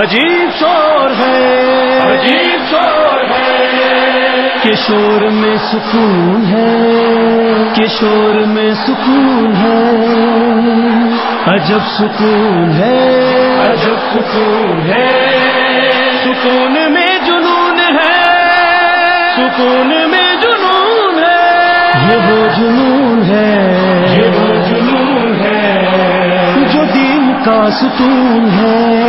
عجیب شور ہے۔ عجیب شور ہے۔ کشور میں سکون ہے۔ کشور میں سکون ہے۔ عجب سکون ہے۔ عجب سکون ہے۔ سکون میں جنون ہے۔ سکون میں جنون ہے۔ یہ وہ جنون ہے۔ کا ستون ہے۔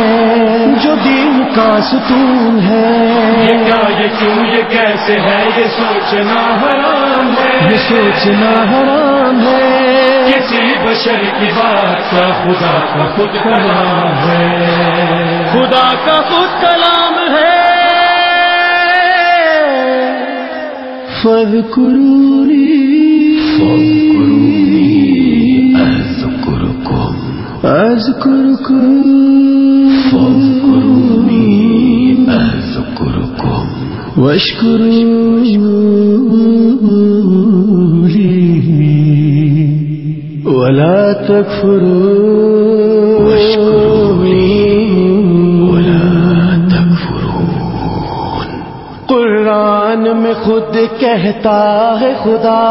جو دین کا ستون یہ ہے کیا یہ کیوں یہ کیسے ہے؟ یہ سوچنا حرام یہ ہے سوچنا حرام ہے۔ کسی بشر کی بات کا خدا کا خود کلام ہے۔ خدا کا خود کلام ہے۔ فض از ولا تكفروا قرآن میں خود کہتا ہے خدا۔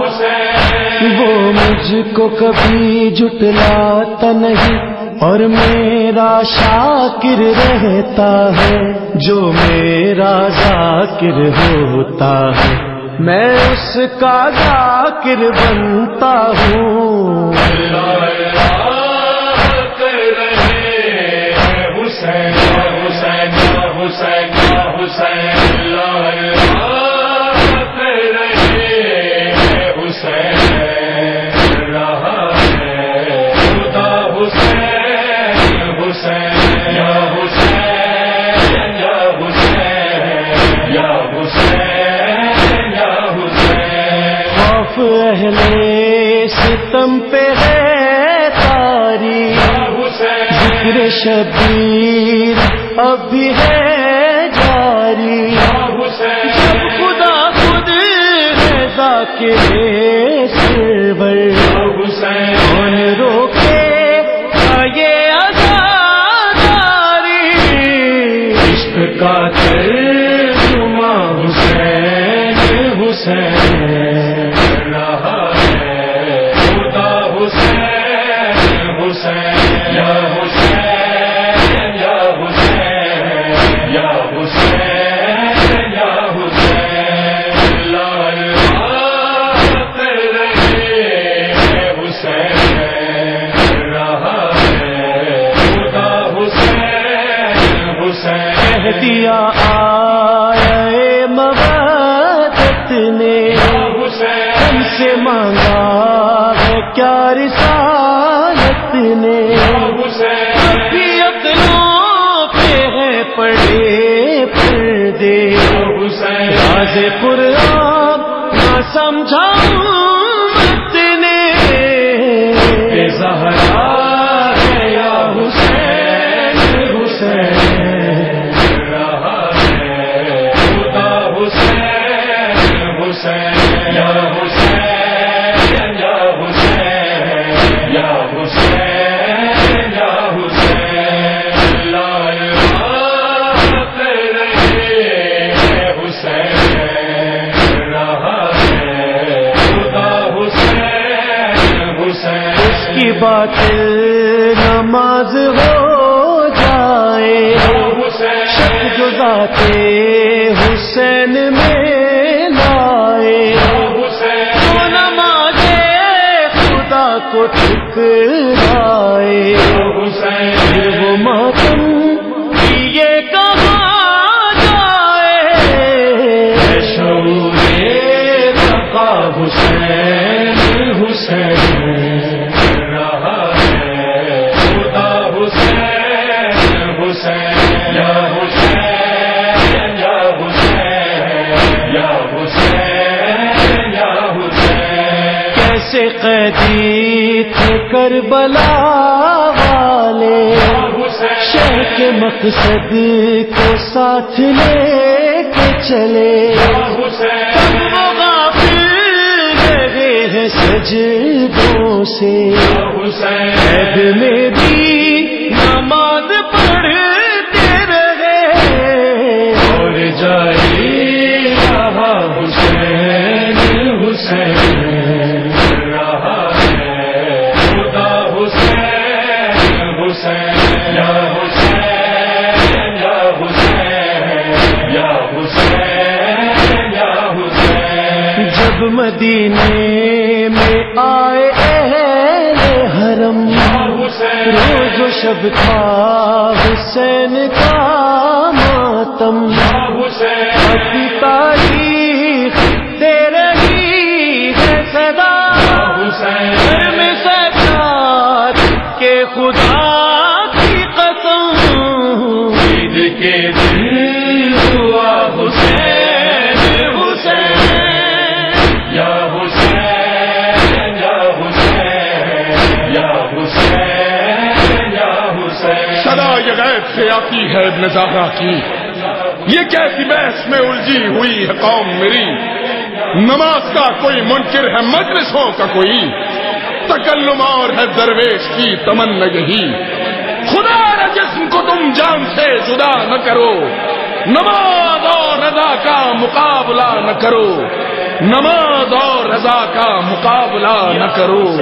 حسین وہ مجھ کو کبھی جٹلاتا نہیں اور میرا شاکر رہتا ہے جو میرا ذاکر ہوتا ہے میں اس کا ذاکر بنتا ہوں غم پہ ہے تاری۔ ذکر شبیر اب بھی ہے جاری۔ جب خدا خود ہے ذاکر سرور۔ کون روک آئے مبادت نے ہم سے مانگا ہے کیا رسالت نے۔ پہ ہے پڑے پردے۔ راز قرآن نہ سمجھا اس کی بات نماز ہو جائے شک جو کو ٹھکرا۔ حسین قیدی تھے کربلا والے شہر کے مقصد کو ساتھ لے کے چلے۔ گئے ہیں سجدوں سے۔ میں بھی جب مدینے میں آئے اہل حرم۔ روز و شب تھا حسین کا ماتم۔ اپنی تاریخ دے رہی ہے صدا۔ میں سجاد کے خدا کی قسم۔ کے دن صدا یہ غیب سے آتی ہے نظارہ کی۔ یہ کیسی بحث میں الجھی ہوئی ہے قوم میری؟ نماز کا کوئی منکر ہے، مجلسوں کا کوئی۔ تکلم اور ہے درویش کی تمنا یہی۔ خدا نہ جسم کو تم جان سے جدا نہ کرو۔ نماز اور رضا کا مقابلہ نہ کرو۔ نماز اور رضا کا مقابلہ نہ کرو۔